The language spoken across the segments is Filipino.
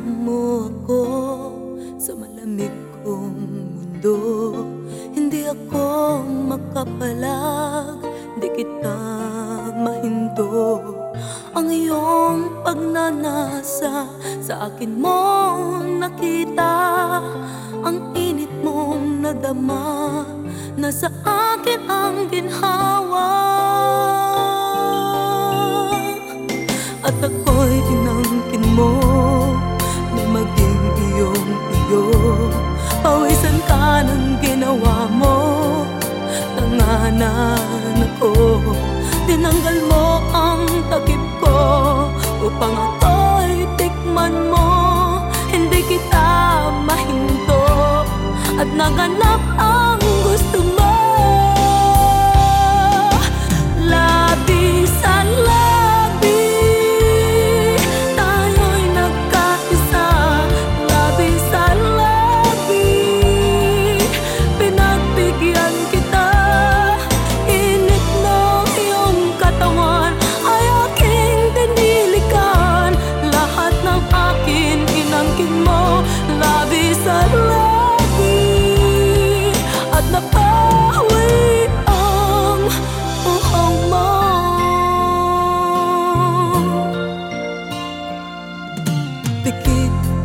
mo ako sa malamig kong mundo. Hindi ako makapalag, di kita mahindo Ang iyong pagnanasa sa akin mo nakita. Ang init mong nadama na sa akin ang ginhawa At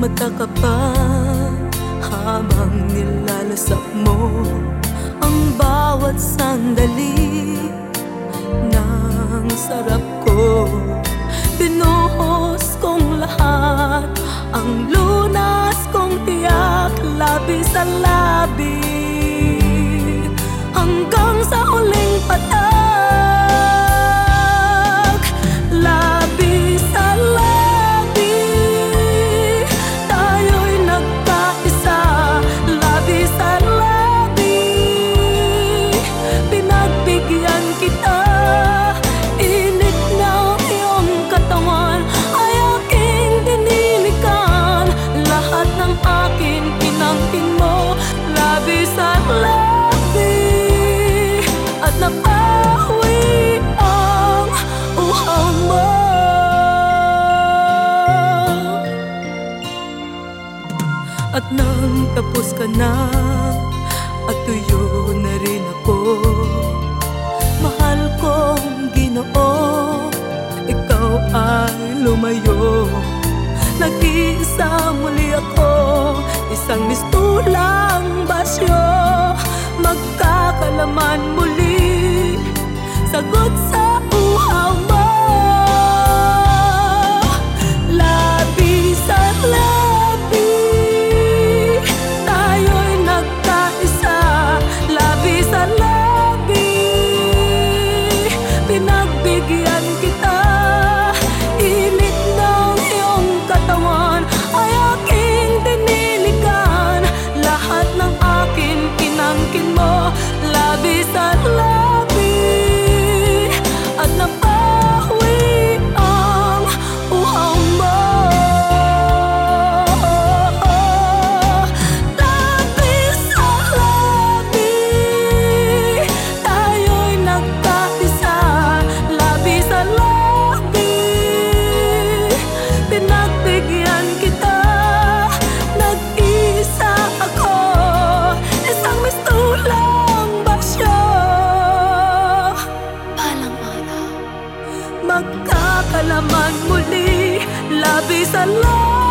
mata ka pa Habang nilalasap mo Ang bawat sandali. Ng sarap ko Binuhos kong lahat. Ang lunas kong tiyak Labi sa labi. Hanggang sa huling patak tapos ka na At tuyo na rin ako. Mahal kong ginoo Ikaw ay lumayo. Nag-iisa muli ako Isang mistulang basyo. Magkakalaman Yeah. Magkakalaman muli. Labi sa labi